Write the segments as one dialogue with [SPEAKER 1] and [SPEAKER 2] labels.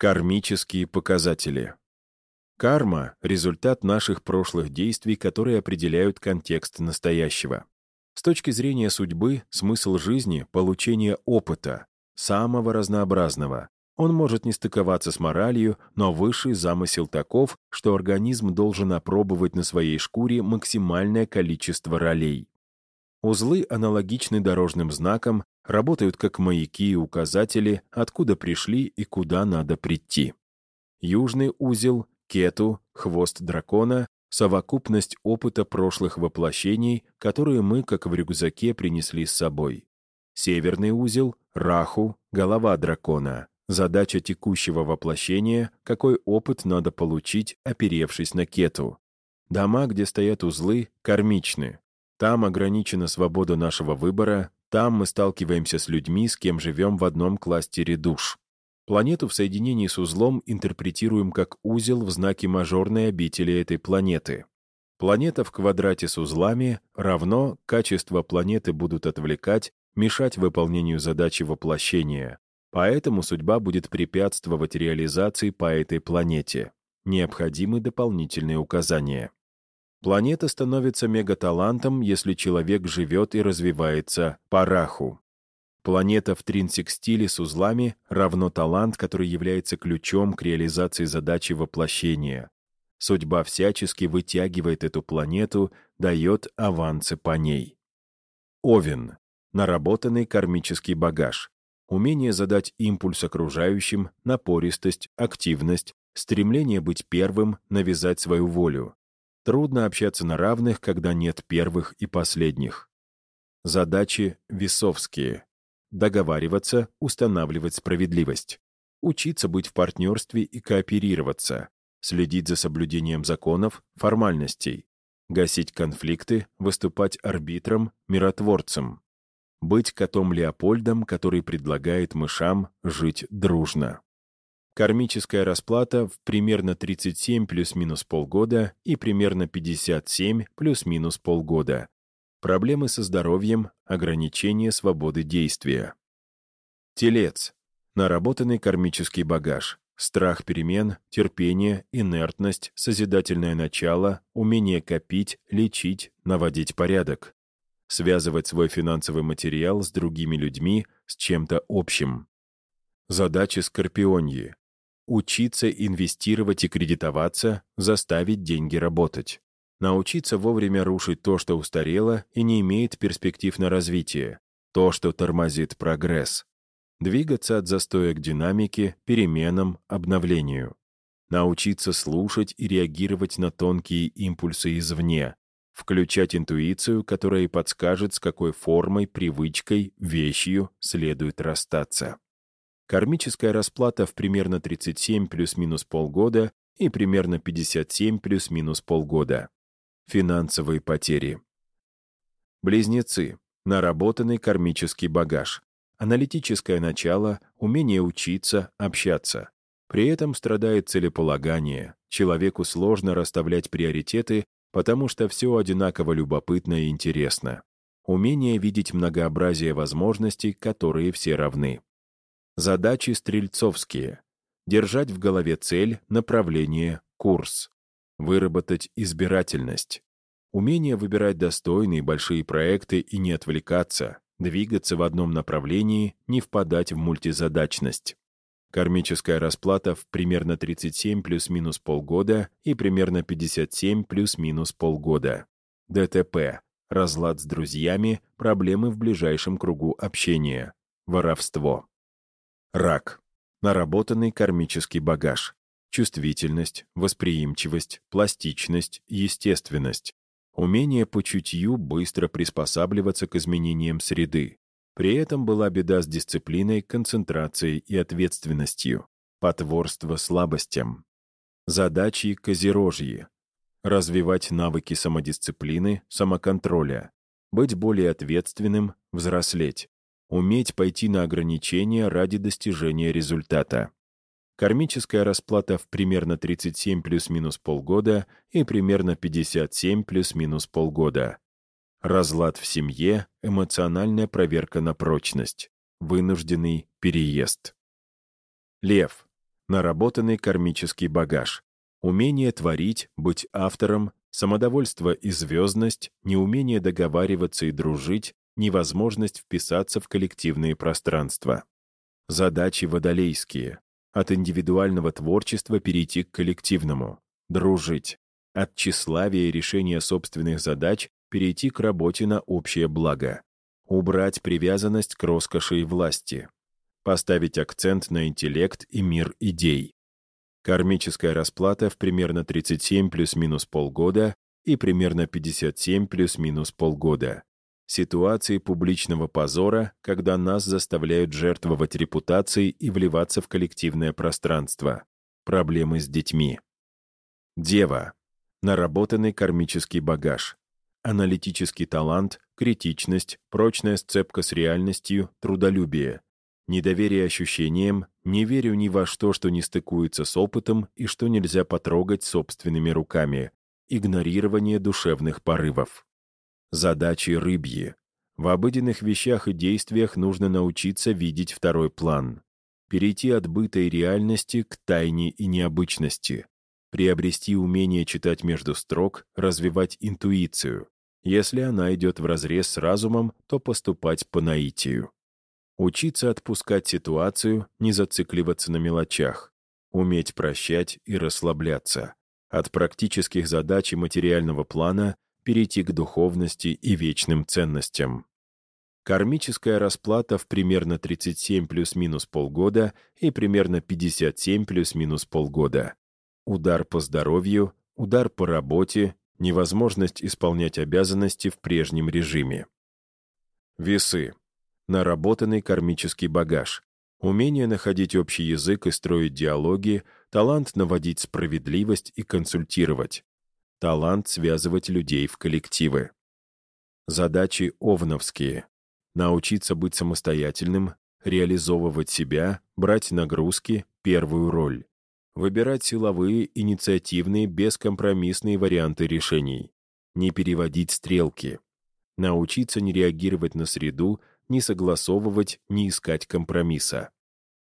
[SPEAKER 1] Кармические показатели. Карма — результат наших прошлых действий, которые определяют контекст настоящего. С точки зрения судьбы, смысл жизни — получение опыта, самого разнообразного. Он может не стыковаться с моралью, но высший замысел таков, что организм должен опробовать на своей шкуре максимальное количество ролей. Узлы аналогичны дорожным знакам, работают как маяки и указатели, откуда пришли и куда надо прийти. Южный узел, кету, хвост дракона — совокупность опыта прошлых воплощений, которые мы, как в рюкзаке, принесли с собой. Северный узел — раху, голова дракона. Задача текущего воплощения — какой опыт надо получить, оперевшись на кету. Дома, где стоят узлы, кармичны. Там ограничена свобода нашего выбора, там мы сталкиваемся с людьми, с кем живем в одном кластере душ. Планету в соединении с узлом интерпретируем как узел в знаке мажорной обители этой планеты. Планета в квадрате с узлами равно качество планеты будут отвлекать, мешать выполнению задачи воплощения. Поэтому судьба будет препятствовать реализации по этой планете. Необходимы дополнительные указания. Планета становится мегаталантом, если человек живет и развивается по раху. Планета в тринсекстиле с узлами равно талант, который является ключом к реализации задачи воплощения. Судьба всячески вытягивает эту планету, дает авансы по ней. Овен. Наработанный кармический багаж. Умение задать импульс окружающим, напористость, активность, стремление быть первым, навязать свою волю. Трудно общаться на равных, когда нет первых и последних. Задачи весовские. Договариваться, устанавливать справедливость. Учиться быть в партнерстве и кооперироваться. Следить за соблюдением законов, формальностей. Гасить конфликты, выступать арбитром, миротворцем. Быть котом Леопольдом, который предлагает мышам жить дружно. Кармическая расплата в примерно 37 плюс-минус полгода и примерно 57 плюс-минус полгода. Проблемы со здоровьем, ограничение свободы действия. Телец. Наработанный кармический багаж. Страх перемен, терпение, инертность, созидательное начало, умение копить, лечить, наводить порядок. Связывать свой финансовый материал с другими людьми, с чем-то общим. Задачи скорпионьи учиться инвестировать и кредитоваться, заставить деньги работать. Научиться вовремя рушить то, что устарело и не имеет перспектив на развитие, то, что тормозит прогресс. Двигаться от застоя к динамике, переменам, обновлению. Научиться слушать и реагировать на тонкие импульсы извне, включать интуицию, которая подскажет, с какой формой, привычкой, вещью следует расстаться. Кармическая расплата в примерно 37 плюс-минус полгода и примерно 57 плюс-минус полгода. Финансовые потери. Близнецы. Наработанный кармический багаж. Аналитическое начало, умение учиться, общаться. При этом страдает целеполагание. Человеку сложно расставлять приоритеты, потому что все одинаково любопытно и интересно. Умение видеть многообразие возможностей, которые все равны. Задачи стрельцовские. Держать в голове цель, направление, курс. Выработать избирательность. Умение выбирать достойные большие проекты и не отвлекаться, двигаться в одном направлении, не впадать в мультизадачность. Кармическая расплата в примерно 37 плюс-минус полгода и примерно 57 плюс-минус полгода. ДТП. Разлад с друзьями, проблемы в ближайшем кругу общения. Воровство. Рак. Наработанный кармический багаж. Чувствительность, восприимчивость, пластичность, естественность. Умение по чутью быстро приспосабливаться к изменениям среды. При этом была беда с дисциплиной, концентрацией и ответственностью. Потворство слабостям. Задачи козерожьи. Развивать навыки самодисциплины, самоконтроля. Быть более ответственным, взрослеть уметь пойти на ограничения ради достижения результата. Кармическая расплата в примерно 37 плюс-минус полгода и примерно 57 плюс-минус полгода. Разлад в семье, эмоциональная проверка на прочность, вынужденный переезд. Лев. Наработанный кармический багаж. Умение творить, быть автором, самодовольство и звездность, неумение договариваться и дружить, невозможность вписаться в коллективные пространства. Задачи водолейские. От индивидуального творчества перейти к коллективному. Дружить. От тщеславия и решения собственных задач перейти к работе на общее благо. Убрать привязанность к роскоши и власти. Поставить акцент на интеллект и мир идей. Кармическая расплата в примерно 37 плюс-минус полгода и примерно 57 плюс-минус полгода. Ситуации публичного позора, когда нас заставляют жертвовать репутацией и вливаться в коллективное пространство. Проблемы с детьми. Дева. Наработанный кармический багаж. Аналитический талант, критичность, прочная сцепка с реальностью, трудолюбие. Недоверие ощущениям, не верю ни во что, что не стыкуется с опытом и что нельзя потрогать собственными руками. Игнорирование душевных порывов. Задачи рыбьи. В обыденных вещах и действиях нужно научиться видеть второй план. Перейти от быта и реальности к тайне и необычности. Приобрести умение читать между строк, развивать интуицию. Если она идет вразрез с разумом, то поступать по наитию. Учиться отпускать ситуацию, не зацикливаться на мелочах. Уметь прощать и расслабляться. От практических задач и материального плана перейти к духовности и вечным ценностям. Кармическая расплата в примерно 37 плюс-минус полгода и примерно 57 плюс-минус полгода. Удар по здоровью, удар по работе, невозможность исполнять обязанности в прежнем режиме. Весы. Наработанный кармический багаж. Умение находить общий язык и строить диалоги, талант наводить справедливость и консультировать талант связывать людей в коллективы. Задачи овновские. Научиться быть самостоятельным, реализовывать себя, брать нагрузки, первую роль. Выбирать силовые, инициативные, бескомпромиссные варианты решений. Не переводить стрелки. Научиться не реагировать на среду, не согласовывать, не искать компромисса.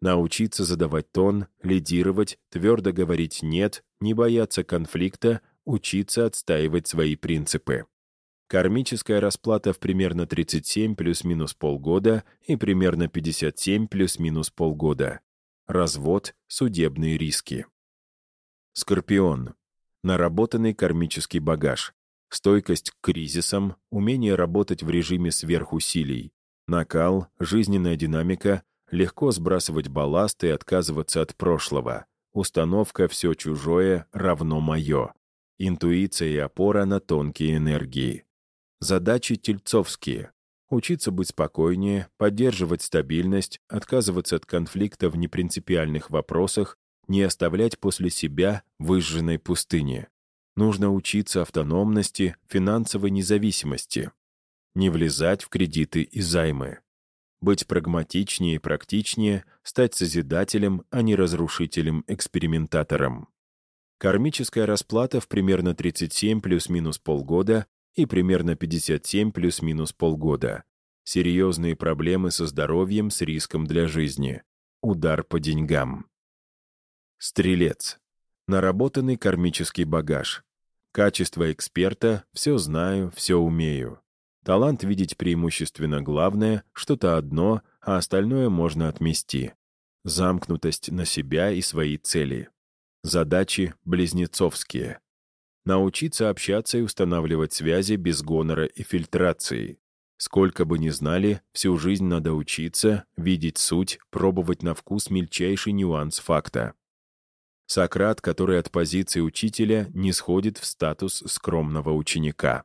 [SPEAKER 1] Научиться задавать тон, лидировать, твердо говорить «нет», не бояться конфликта, учиться отстаивать свои принципы. Кармическая расплата в примерно 37 плюс-минус полгода и примерно 57 плюс-минус полгода. Развод, судебные риски. Скорпион. Наработанный кармический багаж. Стойкость к кризисам, умение работать в режиме сверхусилий. Накал, жизненная динамика, легко сбрасывать балласт и отказываться от прошлого. Установка «все чужое равно мое». Интуиция и опора на тонкие энергии. Задачи тельцовские. Учиться быть спокойнее, поддерживать стабильность, отказываться от конфликта в непринципиальных вопросах, не оставлять после себя выжженной пустыни. Нужно учиться автономности, финансовой независимости. Не влезать в кредиты и займы. Быть прагматичнее и практичнее, стать созидателем, а не разрушителем-экспериментатором. Кармическая расплата в примерно 37 плюс-минус полгода и примерно 57 плюс-минус полгода. Серьезные проблемы со здоровьем с риском для жизни. Удар по деньгам. Стрелец. Наработанный кармический багаж. Качество эксперта «все знаю, все умею». Талант видеть преимущественно главное, что-то одно, а остальное можно отмести. Замкнутость на себя и свои цели. Задачи близнецовские. Научиться общаться и устанавливать связи без гонора и фильтрации. Сколько бы ни знали, всю жизнь надо учиться, видеть суть, пробовать на вкус мельчайший нюанс факта. Сократ, который от позиции учителя не сходит в статус скромного ученика.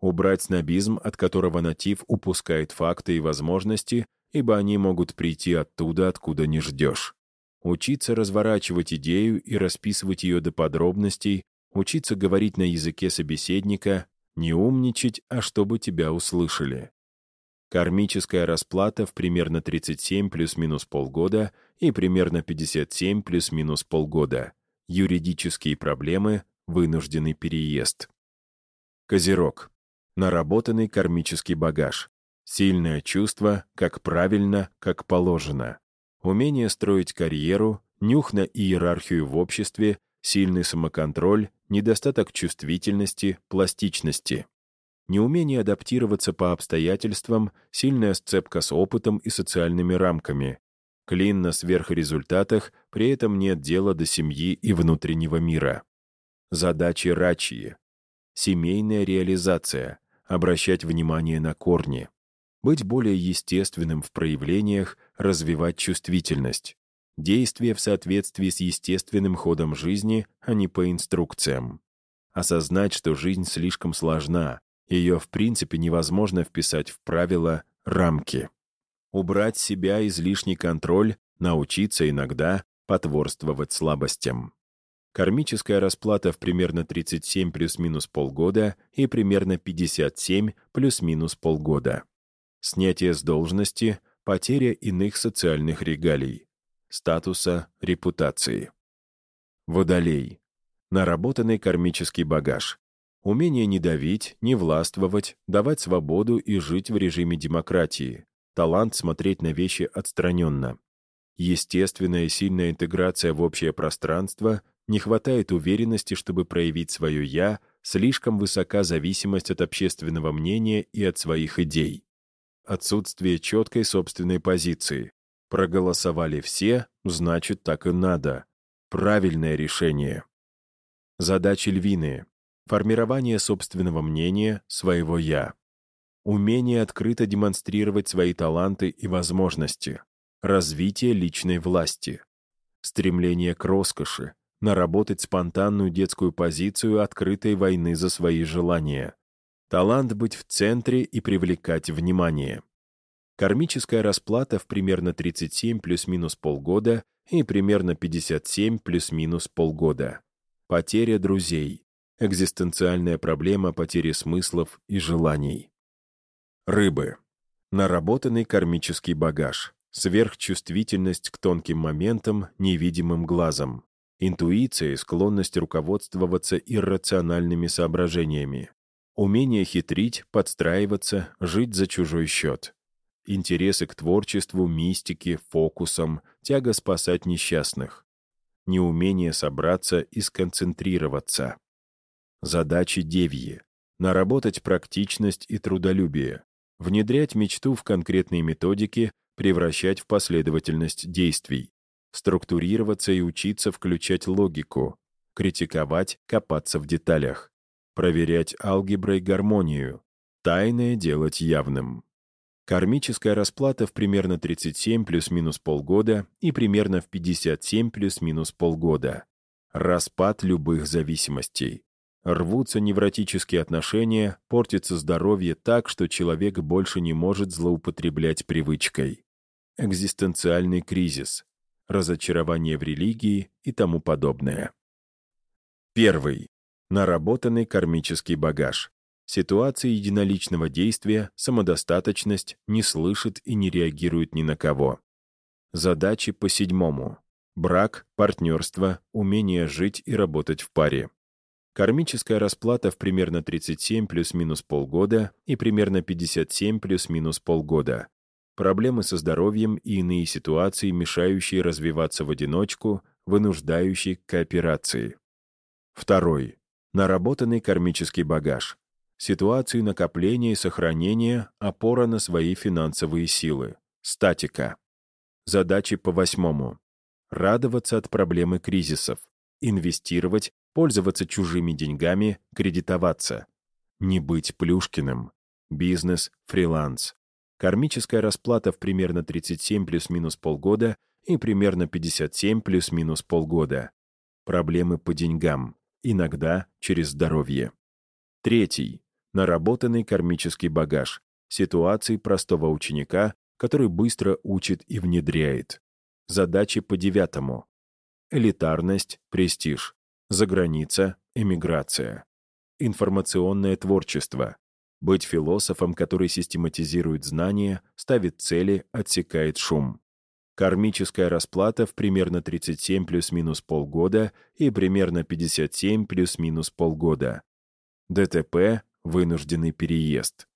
[SPEAKER 1] Убрать снобизм, от которого натив упускает факты и возможности, ибо они могут прийти оттуда, откуда не ждешь учиться разворачивать идею и расписывать ее до подробностей, учиться говорить на языке собеседника, не умничать, а чтобы тебя услышали. Кармическая расплата в примерно 37 плюс-минус полгода и примерно 57 плюс-минус полгода. Юридические проблемы, вынужденный переезд. Козерог. Наработанный кармический багаж. Сильное чувство, как правильно, как положено умение строить карьеру, нюх на иерархию в обществе, сильный самоконтроль, недостаток чувствительности, пластичности. Неумение адаптироваться по обстоятельствам, сильная сцепка с опытом и социальными рамками. Клин на сверхрезультатах, при этом нет дела до семьи и внутреннего мира. Задачи рачьи. Семейная реализация. Обращать внимание на корни. Быть более естественным в проявлениях, развивать чувствительность. Действия в соответствии с естественным ходом жизни, а не по инструкциям. Осознать, что жизнь слишком сложна, ее в принципе невозможно вписать в правила рамки. Убрать себя излишний контроль, научиться иногда потворствовать слабостям. Кармическая расплата в примерно 37 плюс-минус полгода и примерно 57 плюс-минус полгода. Снятие с должности, потеря иных социальных регалий, статуса, репутации. Водолей. Наработанный кармический багаж. Умение не давить, не властвовать, давать свободу и жить в режиме демократии. Талант смотреть на вещи отстраненно. Естественная сильная интеграция в общее пространство, не хватает уверенности, чтобы проявить свое «я», слишком высока зависимость от общественного мнения и от своих идей. Отсутствие четкой собственной позиции. Проголосовали все, значит, так и надо. Правильное решение. Задачи львиные. Формирование собственного мнения, своего «я». Умение открыто демонстрировать свои таланты и возможности. Развитие личной власти. Стремление к роскоши, наработать спонтанную детскую позицию открытой войны за свои желания. Талант быть в центре и привлекать внимание. Кармическая расплата в примерно 37 плюс-минус полгода и примерно 57 плюс-минус полгода. Потеря друзей. Экзистенциальная проблема потери смыслов и желаний. Рыбы. Наработанный кармический багаж. Сверхчувствительность к тонким моментам, невидимым глазом интуиция и склонность руководствоваться иррациональными соображениями, умение хитрить, подстраиваться, жить за чужой счет, интересы к творчеству, мистике, фокусам, тяга спасать несчастных, неумение собраться и сконцентрироваться. Задачи девьи — наработать практичность и трудолюбие, внедрять мечту в конкретные методики, превращать в последовательность действий, структурироваться и учиться включать логику, критиковать, копаться в деталях, проверять алгеброй гармонию, тайное делать явным. Кармическая расплата в примерно 37 плюс-минус полгода и примерно в 57 плюс-минус полгода. Распад любых зависимостей. Рвутся невротические отношения, портится здоровье так, что человек больше не может злоупотреблять привычкой. Экзистенциальный кризис разочарование в религии и тому подобное. Первый. Наработанный кармический багаж. Ситуации единоличного действия, самодостаточность, не слышит и не реагирует ни на кого. Задачи по седьмому. Брак, партнерство, умение жить и работать в паре. Кармическая расплата в примерно 37 плюс-минус полгода и примерно 57 плюс-минус полгода проблемы со здоровьем и иные ситуации, мешающие развиваться в одиночку, вынуждающие к кооперации. Второй. Наработанный кармический багаж. Ситуации накопления и сохранения, опора на свои финансовые силы. Статика. Задачи по восьмому. Радоваться от проблемы кризисов. Инвестировать, пользоваться чужими деньгами, кредитоваться. Не быть Плюшкиным. Бизнес, фриланс. Кармическая расплата в примерно 37 плюс-минус полгода и примерно 57 плюс-минус полгода. Проблемы по деньгам, иногда через здоровье. Третий. Наработанный кармический багаж. Ситуации простого ученика, который быстро учит и внедряет. Задачи по девятому. Элитарность, престиж. Заграница, эмиграция. Информационное творчество. Быть философом, который систематизирует знания, ставит цели, отсекает шум. Кармическая расплата в примерно 37 плюс-минус полгода и примерно 57 плюс-минус полгода. ДТП – вынужденный переезд.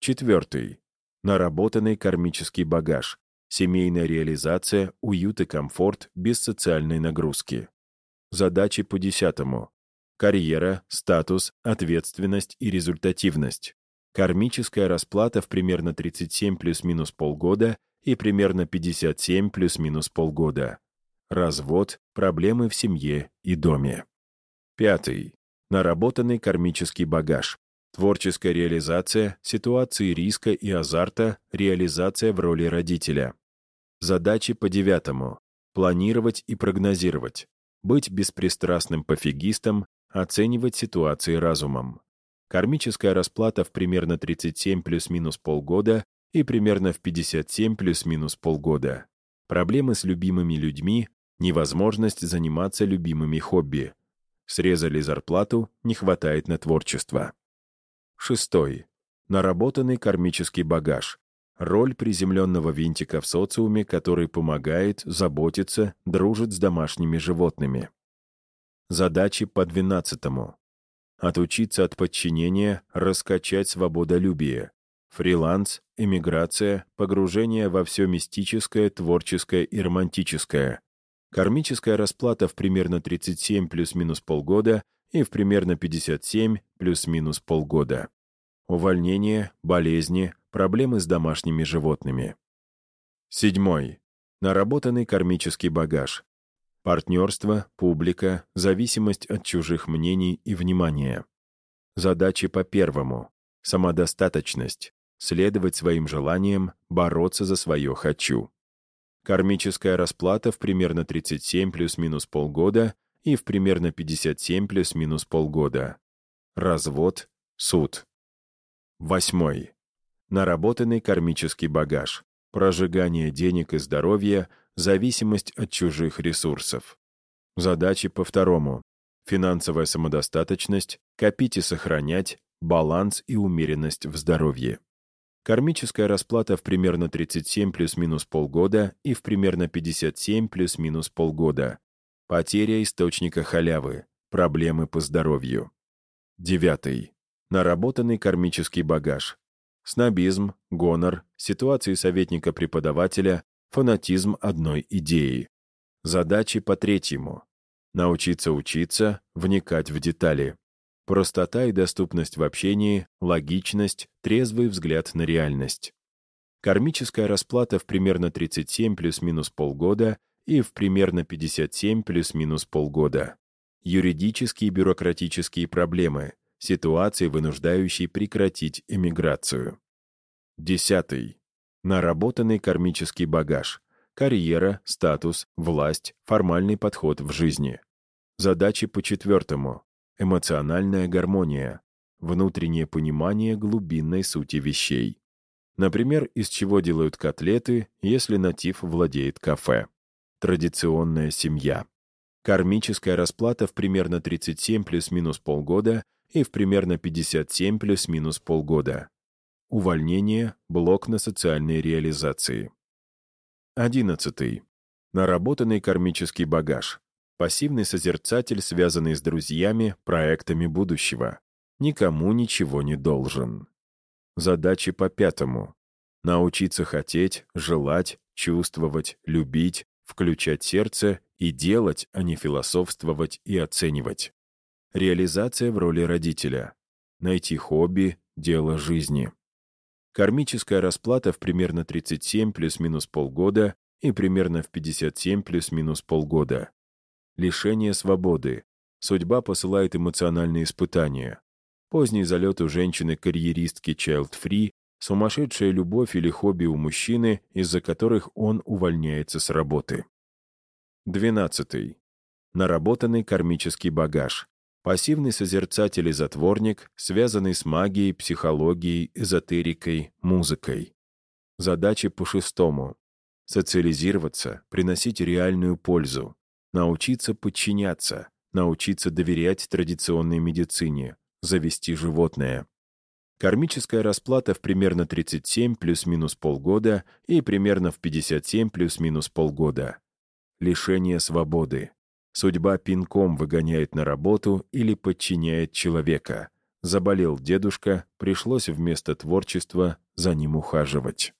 [SPEAKER 1] Четвертый. Наработанный кармический багаж. Семейная реализация, уют и комфорт без социальной нагрузки. Задачи по десятому. Карьера, статус, ответственность и результативность. Кармическая расплата в примерно 37 плюс-минус полгода и примерно 57 плюс-минус полгода. Развод, проблемы в семье и доме. Пятый. Наработанный кармический багаж. Творческая реализация, ситуации риска и азарта, реализация в роли родителя. Задачи по девятому. Планировать и прогнозировать. Быть беспристрастным пофигистом, оценивать ситуации разумом. Кармическая расплата в примерно 37 плюс-минус полгода и примерно в 57 плюс-минус полгода. Проблемы с любимыми людьми, невозможность заниматься любимыми хобби. Срезали зарплату, не хватает на творчество. Шестой. Наработанный кармический багаж. Роль приземленного винтика в социуме, который помогает, заботится, дружит с домашними животными. Задачи по двенадцатому. Отучиться от подчинения, раскачать свободолюбие. Фриланс, эмиграция, погружение во все мистическое, творческое и романтическое. Кармическая расплата в примерно 37 плюс-минус полгода и в примерно 57 плюс-минус полгода. Увольнение, болезни, проблемы с домашними животными. Седьмой. Наработанный кармический багаж. Партнерство, публика, зависимость от чужих мнений и внимания. Задачи по первому. Самодостаточность. Следовать своим желаниям, бороться за свое «хочу». Кармическая расплата в примерно 37 плюс-минус полгода и в примерно 57 плюс-минус полгода. Развод, суд. Восьмой. Наработанный кармический багаж. Прожигание денег и здоровья, зависимость от чужих ресурсов. Задачи по второму. Финансовая самодостаточность, копить и сохранять, баланс и умеренность в здоровье. Кармическая расплата в примерно 37 плюс-минус полгода и в примерно 57 плюс-минус полгода. Потеря источника халявы. Проблемы по здоровью. Девятый. Наработанный кармический багаж. Снобизм, гонор, ситуации советника преподавателя, фанатизм одной идеи. Задачи по третьему. Научиться учиться, вникать в детали. Простота и доступность в общении, логичность, трезвый взгляд на реальность. Кармическая расплата в примерно 37 плюс-минус полгода и в примерно 57 плюс-минус полгода. Юридические и бюрократические проблемы, ситуации, вынуждающие прекратить эмиграцию. Десятый. Наработанный кармический багаж. Карьера, статус, власть, формальный подход в жизни. Задачи по четвертому. Эмоциональная гармония. Внутреннее понимание глубинной сути вещей. Например, из чего делают котлеты, если натив владеет кафе. Традиционная семья. Кармическая расплата в примерно 37 плюс-минус полгода и в примерно 57 плюс-минус полгода. Увольнение, блок на социальной реализации. 11. Наработанный кармический багаж. Пассивный созерцатель, связанный с друзьями, проектами будущего. Никому ничего не должен. Задачи по пятому. Научиться хотеть, желать, чувствовать, любить, включать сердце и делать, а не философствовать и оценивать. Реализация в роли родителя. Найти хобби, дело жизни. Кармическая расплата в примерно 37 плюс-минус полгода и примерно в 57 плюс-минус полгода. Лишение свободы. Судьба посылает эмоциональные испытания. Поздний залет у женщины-карьеристки Child Free, сумасшедшая любовь или хобби у мужчины, из-за которых он увольняется с работы. 12. Наработанный кармический багаж. Пассивный созерцатель и затворник, связанный с магией, психологией, эзотерикой, музыкой. Задачи по шестому. Социализироваться, приносить реальную пользу, научиться подчиняться, научиться доверять традиционной медицине, завести животное. Кармическая расплата в примерно 37 плюс-минус полгода и примерно в 57 плюс-минус полгода. Лишение свободы. Судьба пинком выгоняет на работу или подчиняет человека. Заболел дедушка, пришлось вместо творчества за ним ухаживать.